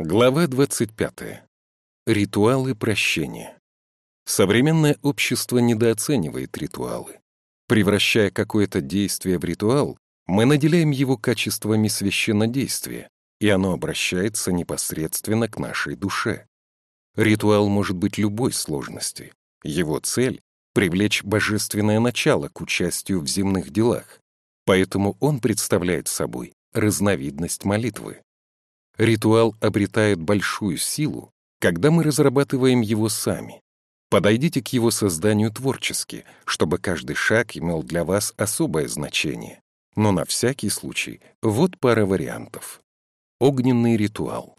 Глава 25. Ритуалы прощения. Современное общество недооценивает ритуалы. Превращая какое-то действие в ритуал, мы наделяем его качествами священнодействия, и оно обращается непосредственно к нашей душе. Ритуал может быть любой сложности. Его цель — привлечь божественное начало к участию в земных делах, поэтому он представляет собой разновидность молитвы. Ритуал обретает большую силу, когда мы разрабатываем его сами. Подойдите к его созданию творчески, чтобы каждый шаг имел для вас особое значение. Но на всякий случай вот пара вариантов. Огненный ритуал.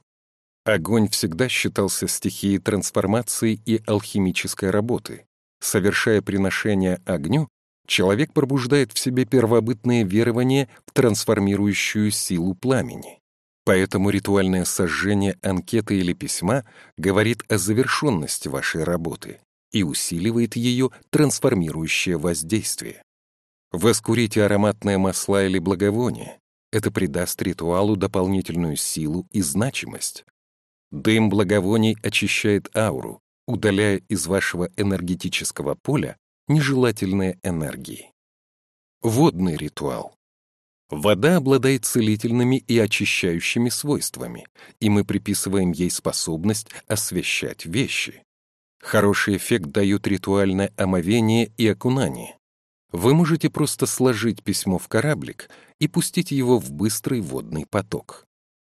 Огонь всегда считался стихией трансформации и алхимической работы. Совершая приношение огню, человек пробуждает в себе первобытные верования в трансформирующую силу пламени. Поэтому ритуальное сожжение анкеты или письма говорит о завершенности вашей работы и усиливает ее трансформирующее воздействие. Воскурите ароматное масла или благовоние. Это придаст ритуалу дополнительную силу и значимость. Дым благовоний очищает ауру, удаляя из вашего энергетического поля нежелательные энергии. Водный ритуал. Вода обладает целительными и очищающими свойствами, и мы приписываем ей способность освещать вещи. Хороший эффект дают ритуальное омовение и окунание. Вы можете просто сложить письмо в кораблик и пустить его в быстрый водный поток.